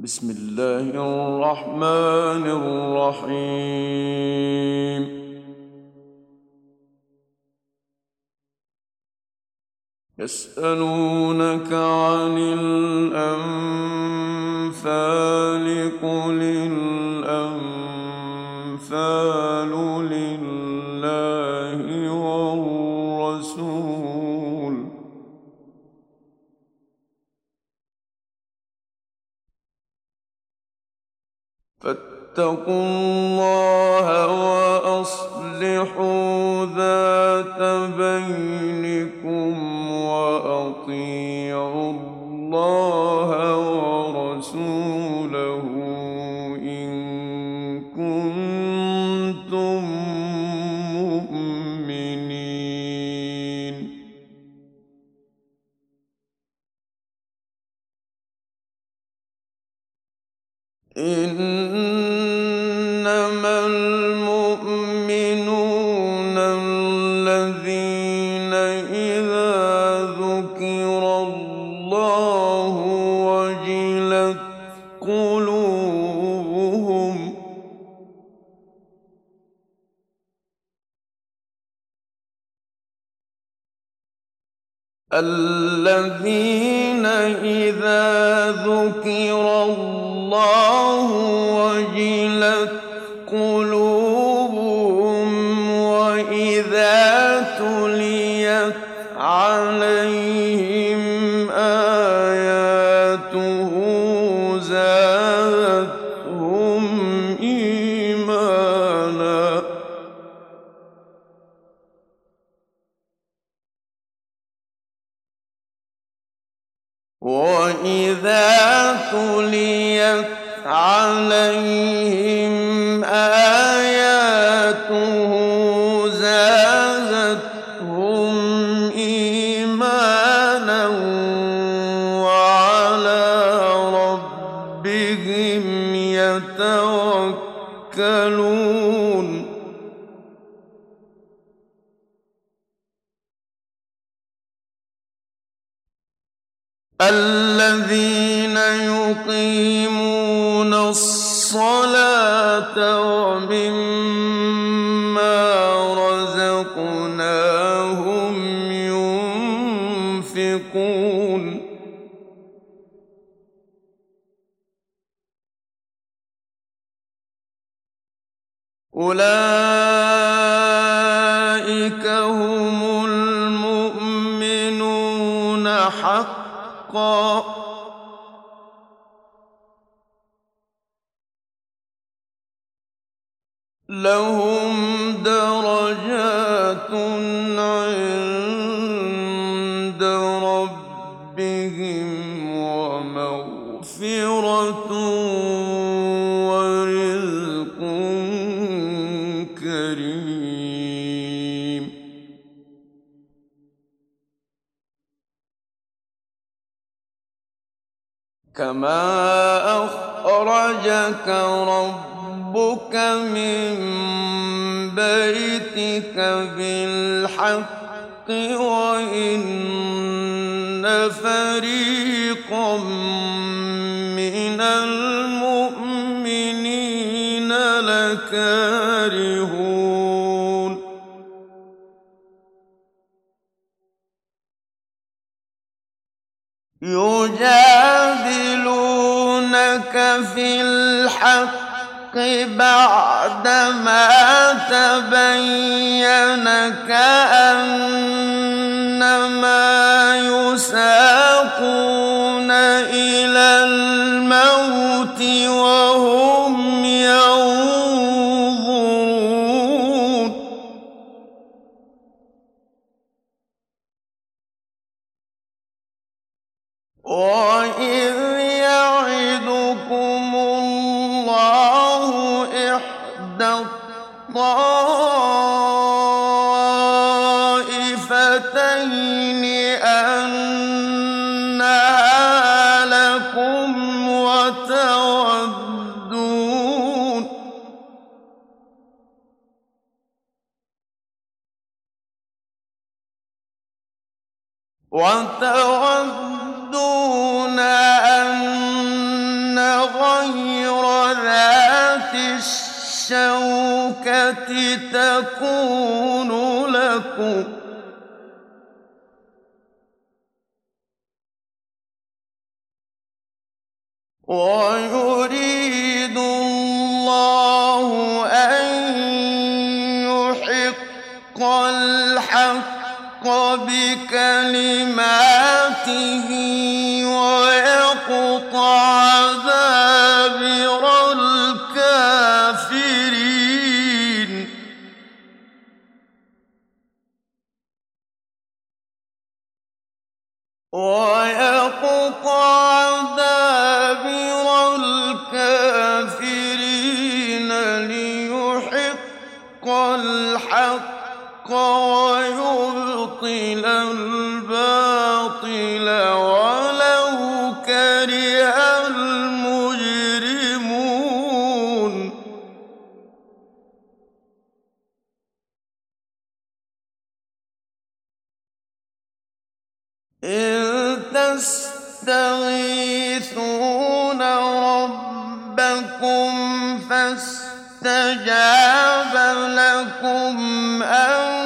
بسم الله الرحمن الرحيم يسألونك عن الأنفال قل الله فاتقوا الله وأصلحوا ذات بينكم وأطيعوا الله ويريد الله أن يحق الحق بكلماته. تستغيثون ربكم فاستجاب لكم أن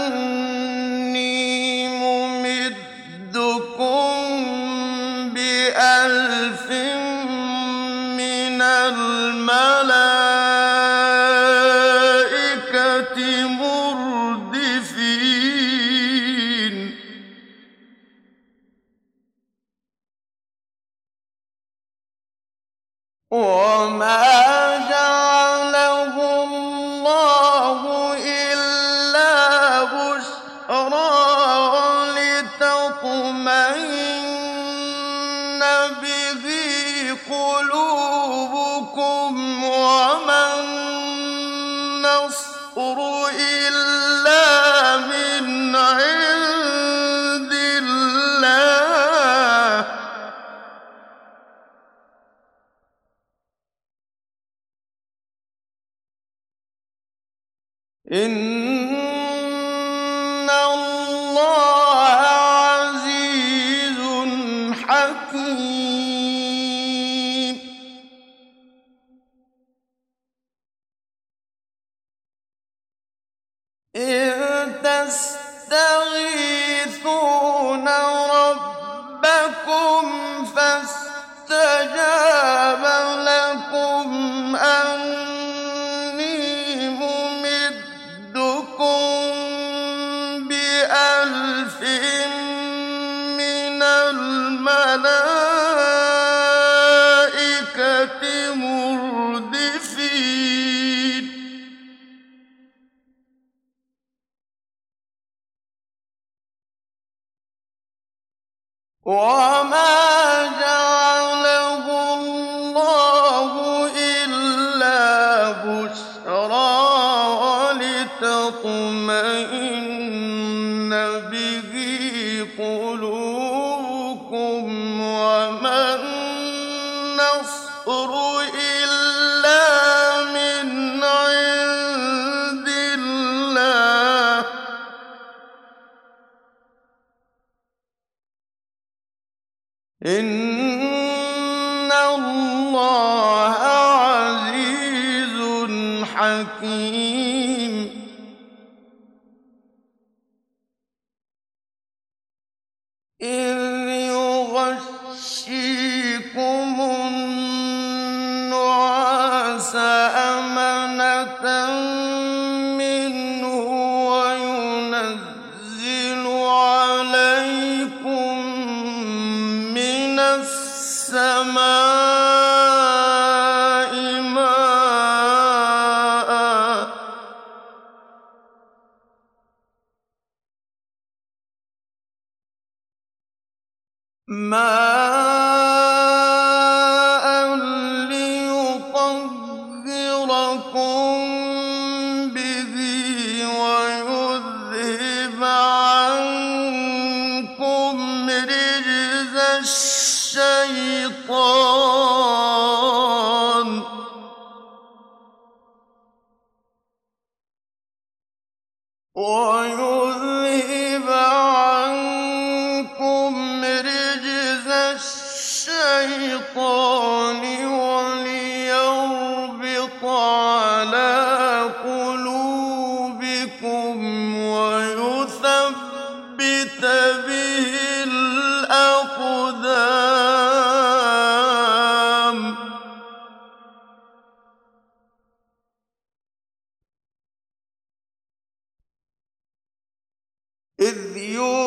¡El Dios!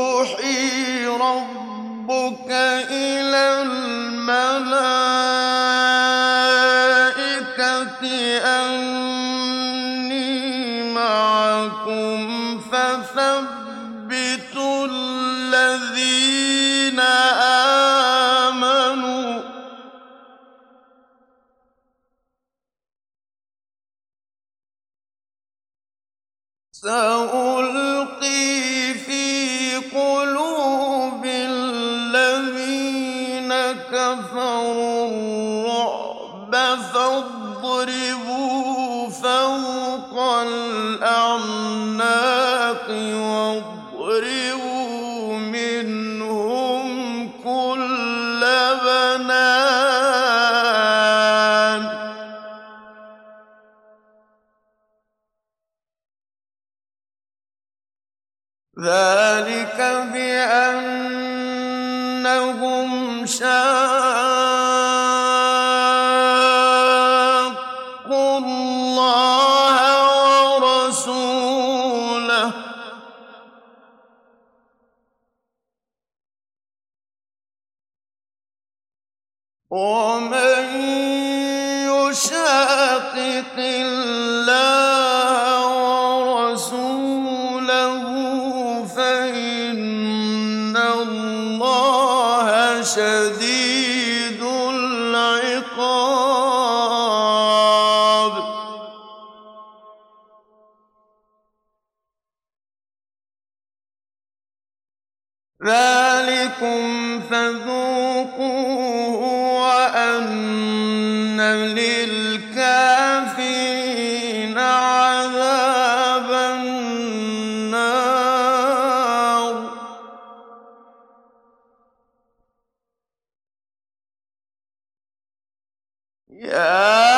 Yeah.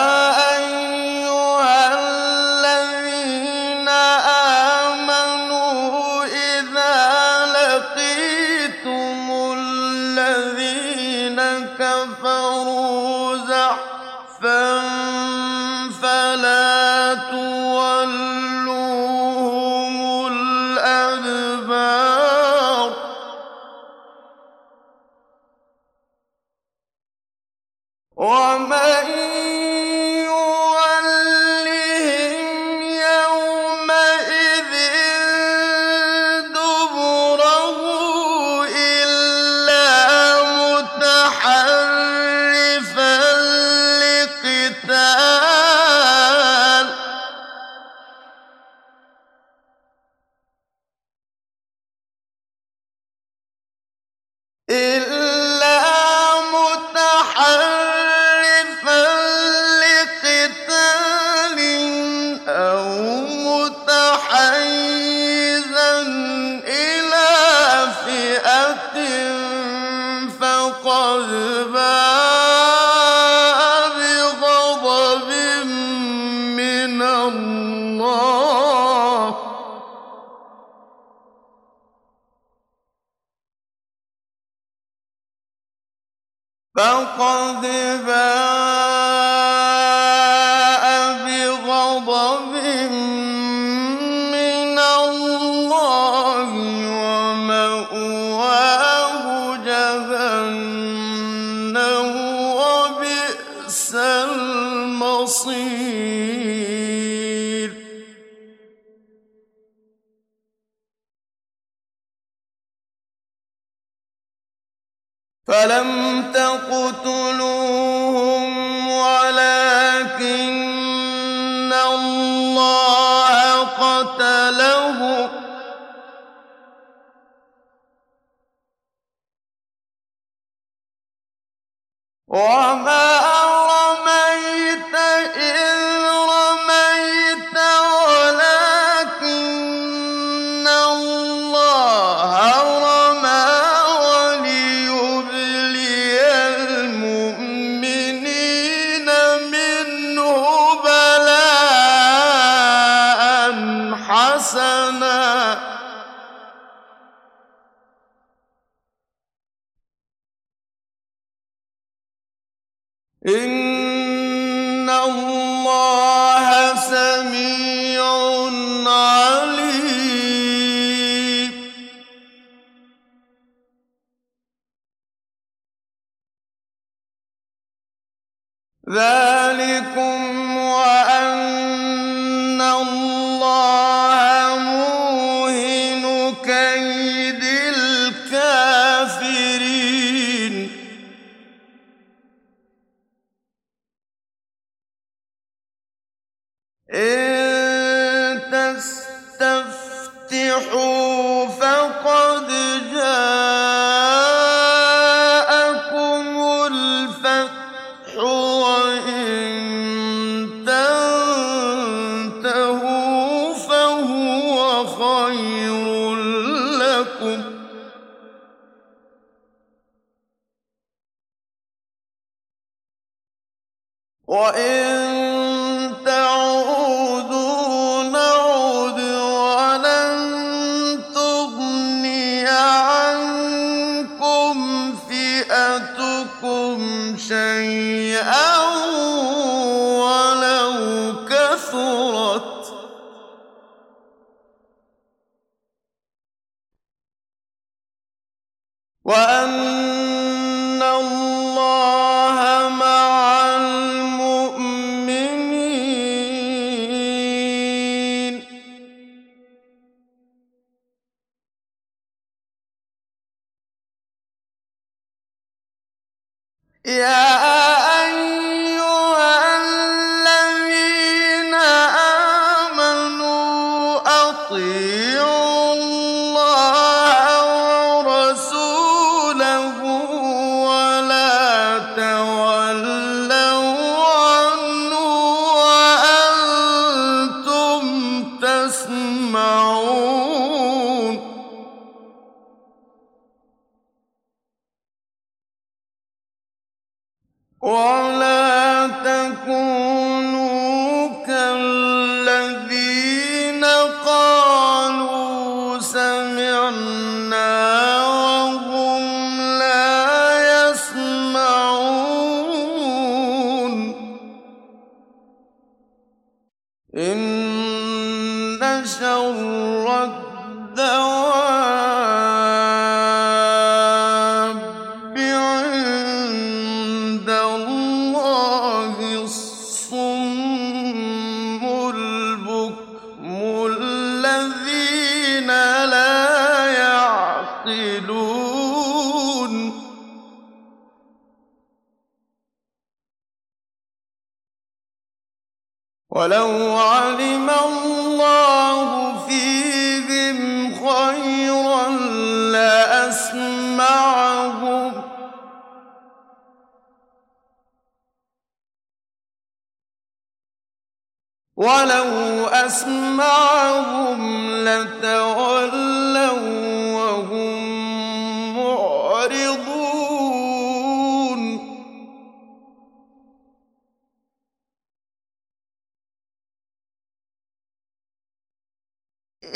له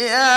يا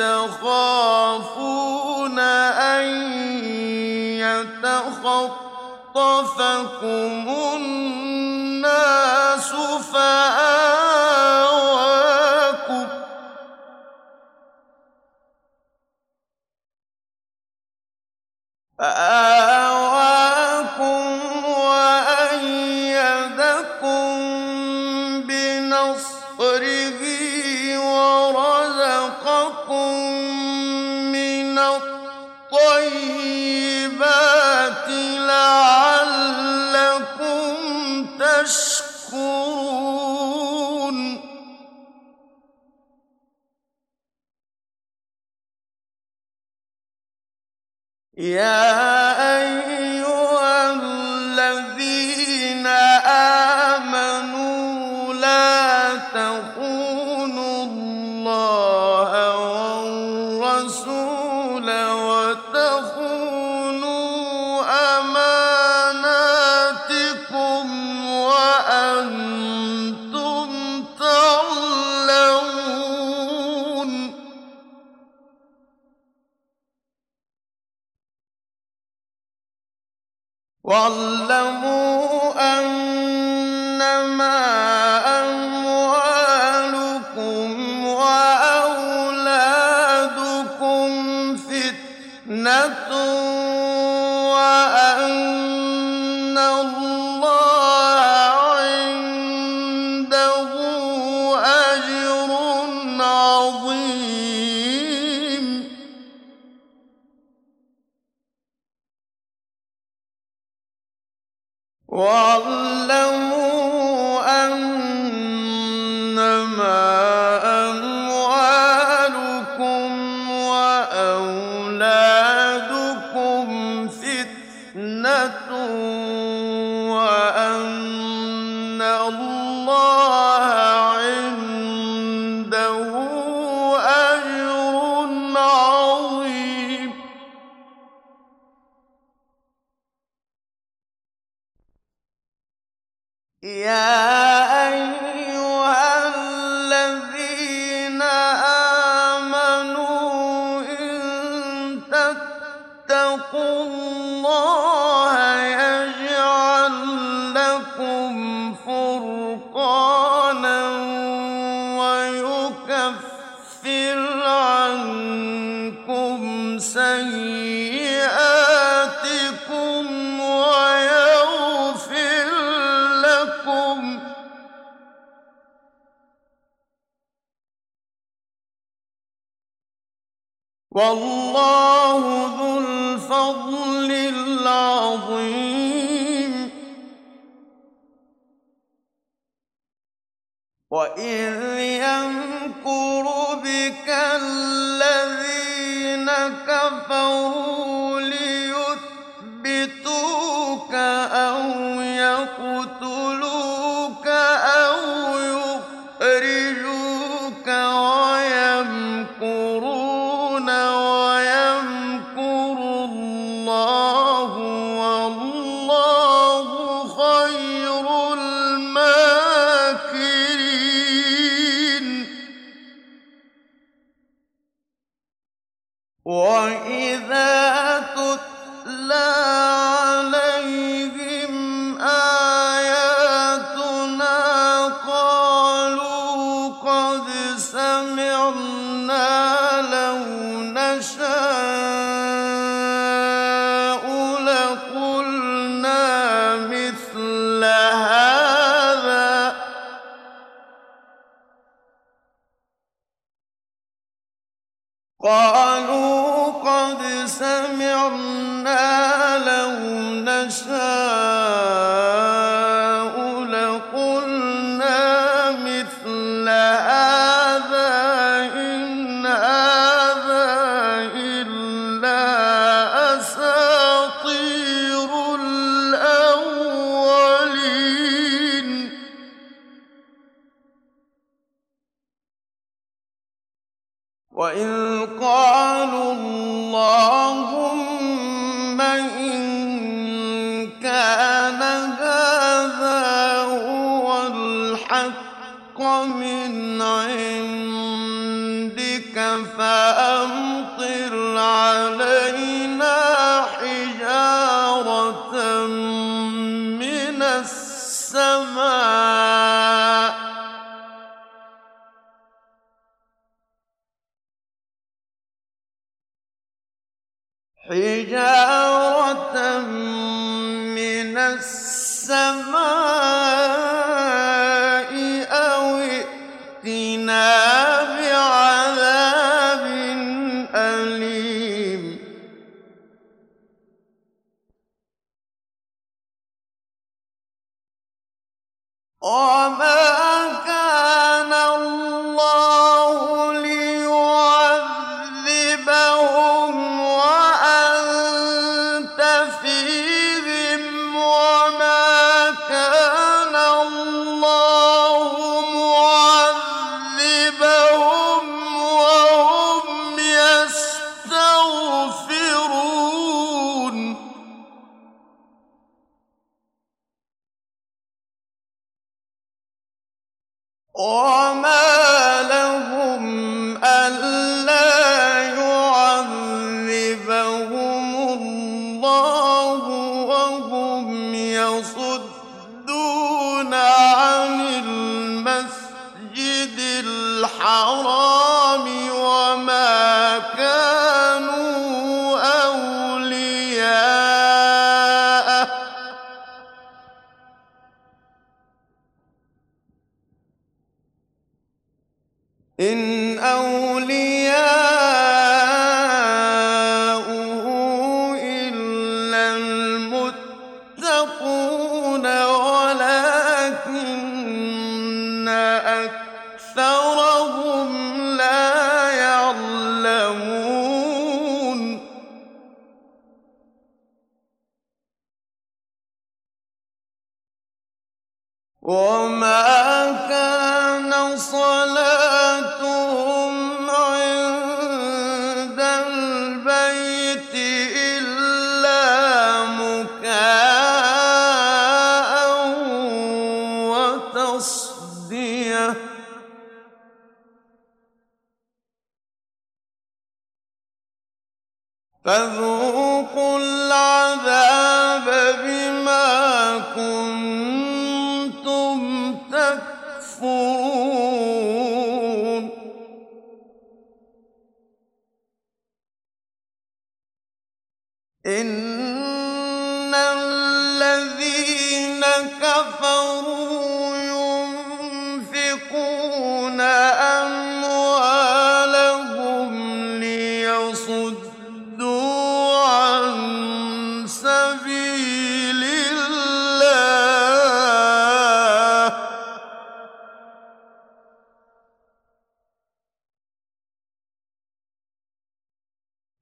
تخافون أن يتخطفكم خَطَفَكُمُ النَّاسُ فَآوَاكُمْ يَا قَالُوا قَدْ سَمِعْنَا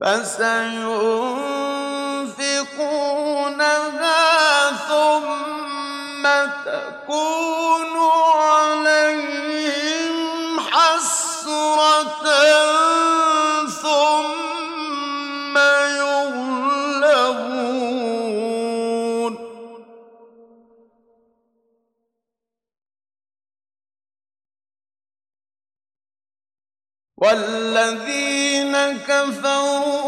فسينفقونها ثم تكون عليهم حسرة ثم يغلبون. والذين كفروا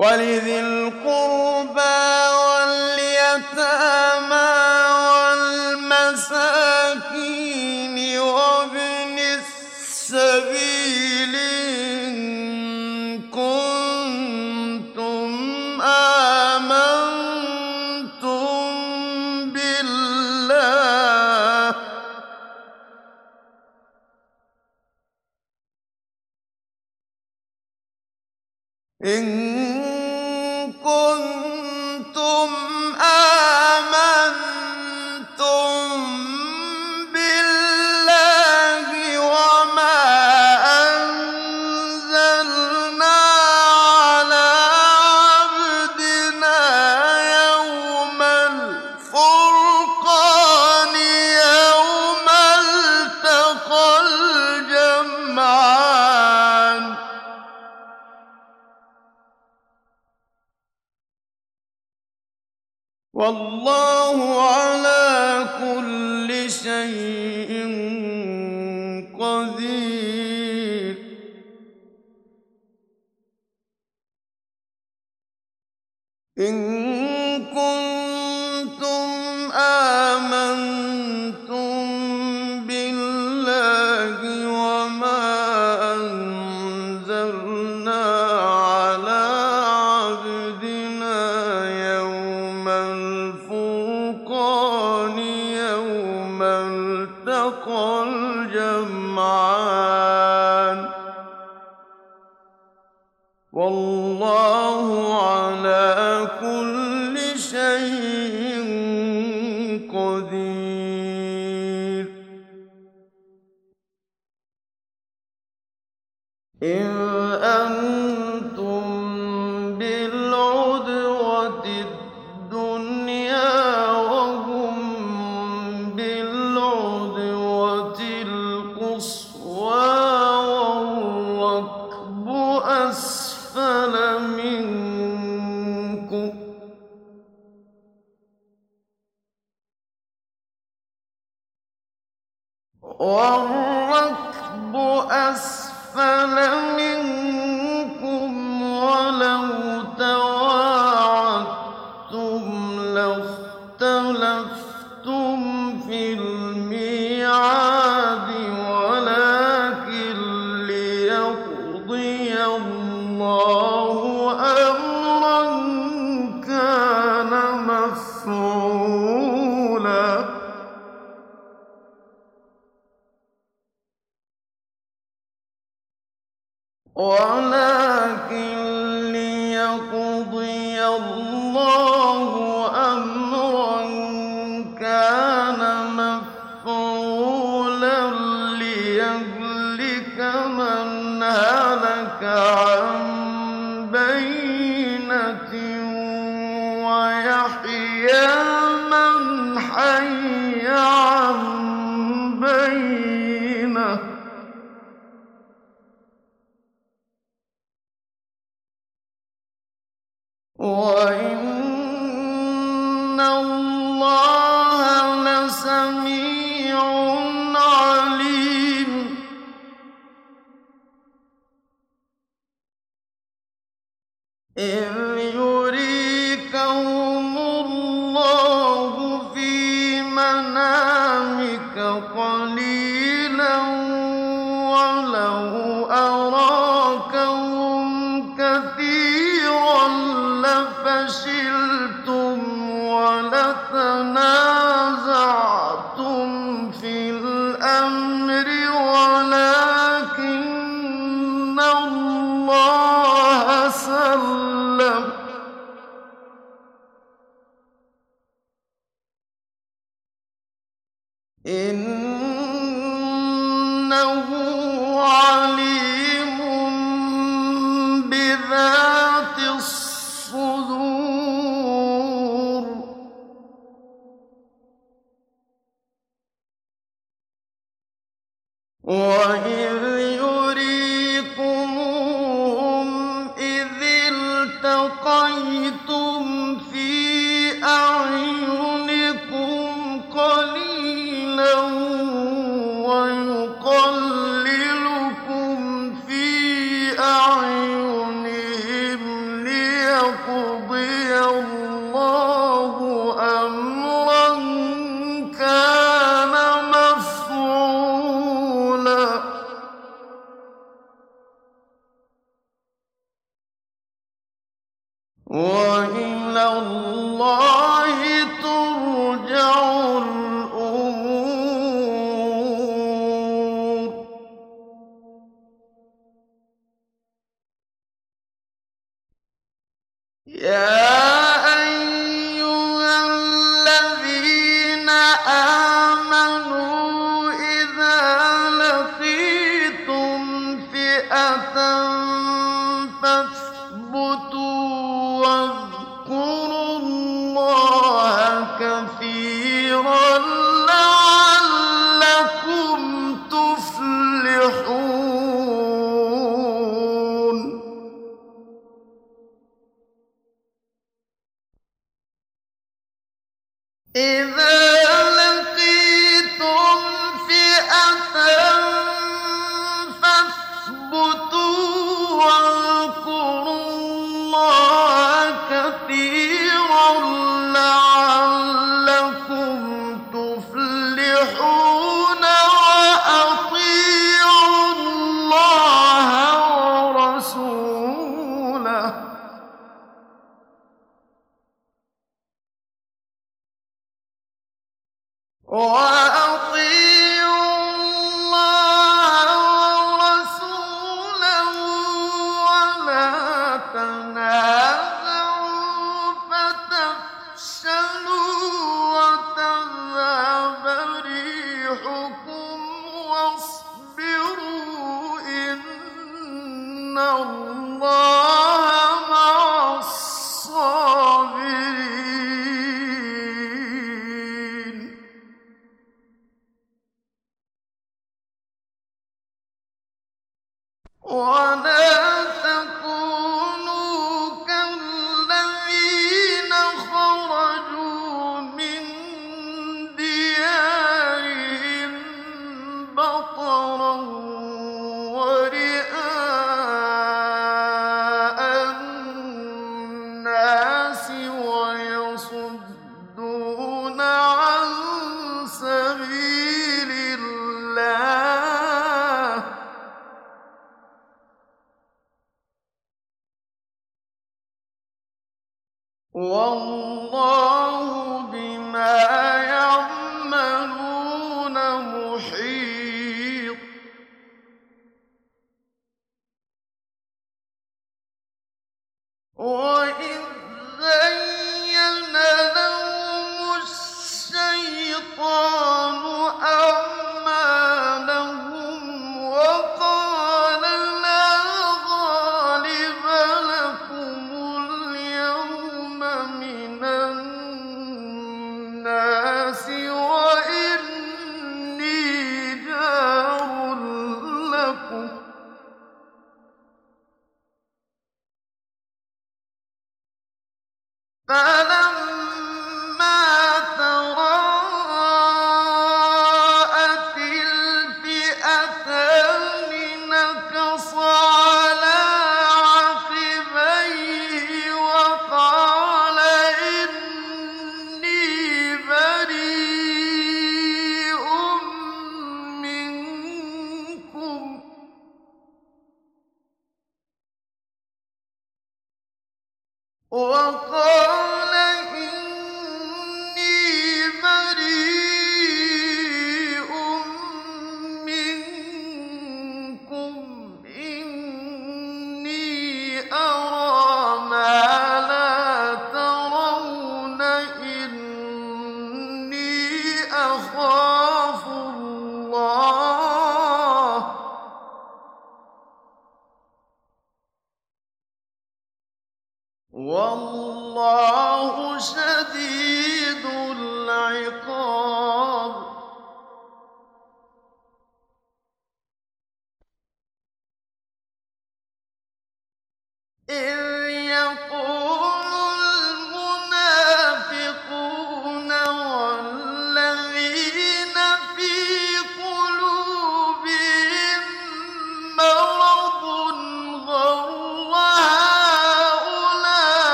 ولذي القربى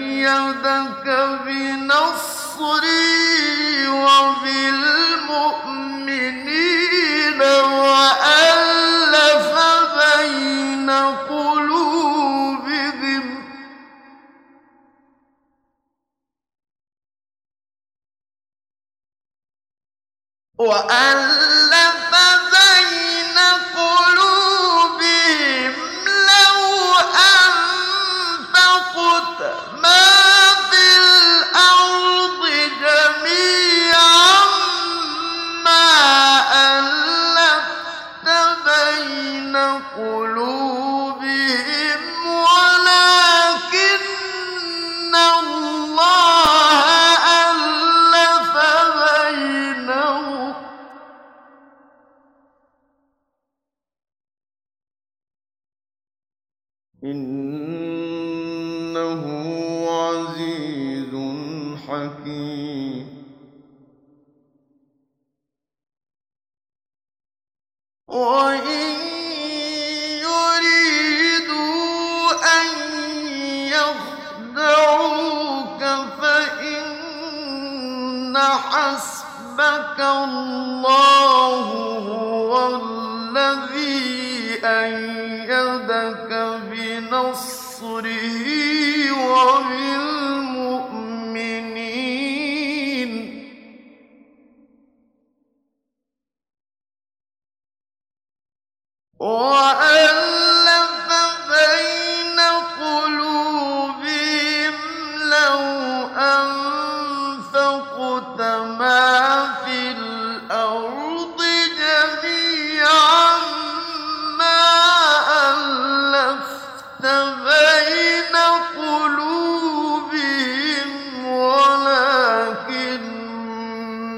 أيدك بنصري وبالله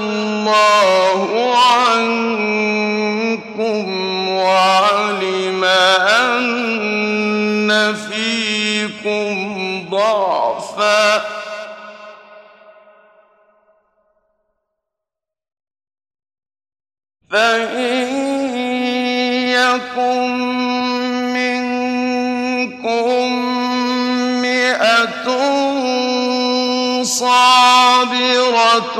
اللَّهُ عَنكُمْ وَعَلِمَ أَنَّ فِيكُمْ ضَعْفًا. فَإِن يَكُن صابرة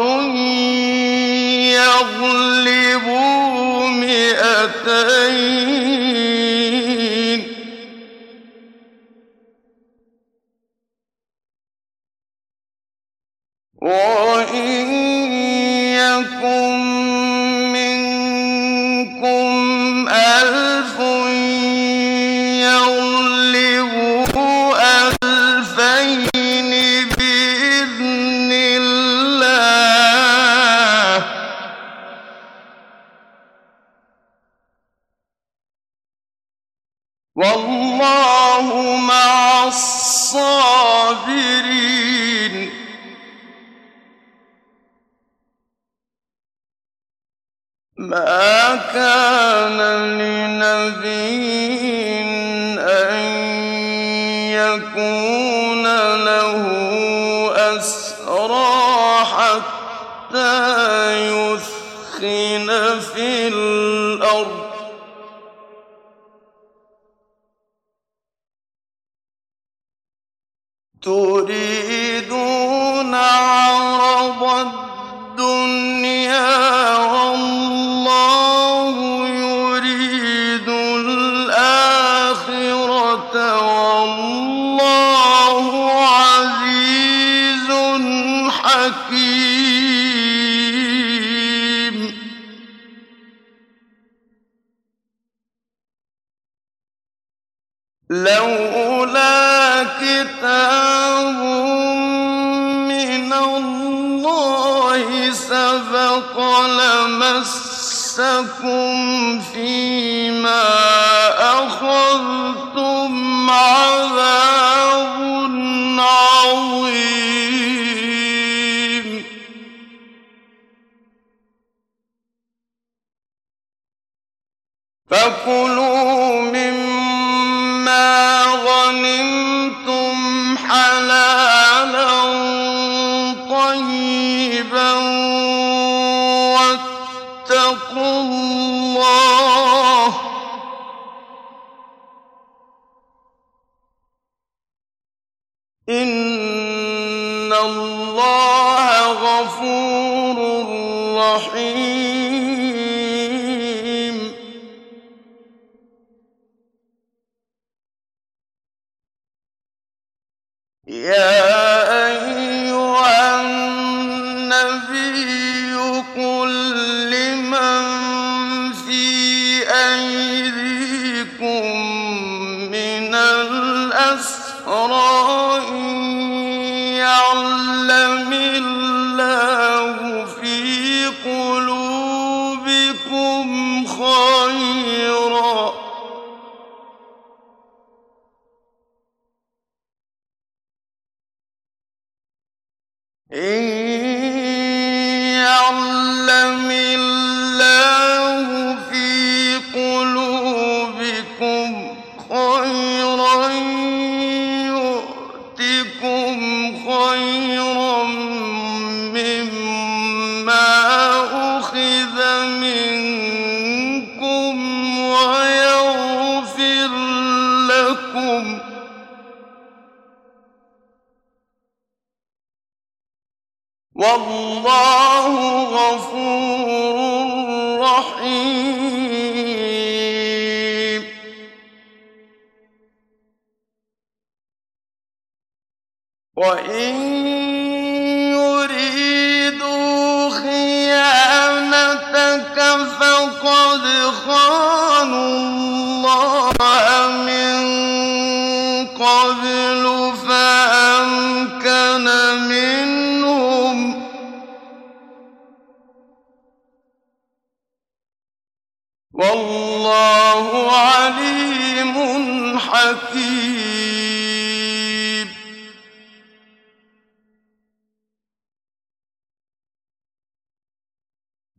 يغلبوا مئتين. وَ لولا كتاب من الله سبق لمسكم فيما أخذتم عذاب عظيم. فكلوا من غَنِمْتُمْ حَلَالًا طَيِّبًا وَاتَّقُوا اللَّهَ ۚ إِنَّ يا والله غفور رحيم. وإن يريدوا خيانتك فقد خانوا حكيم.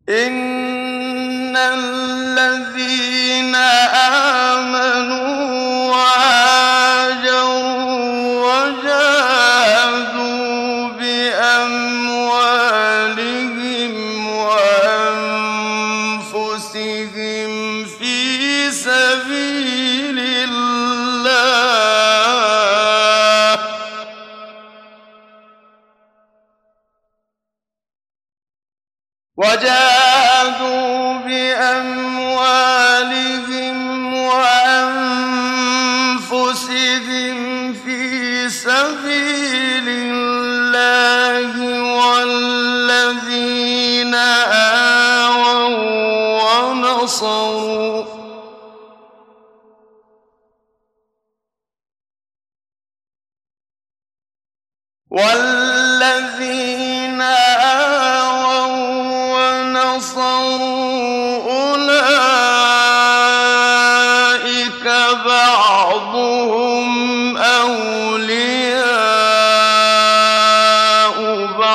إن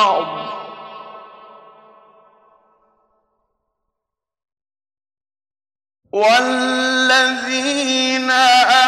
بَعْضٍ ۚ وَالَّذِينَ آمَنُوا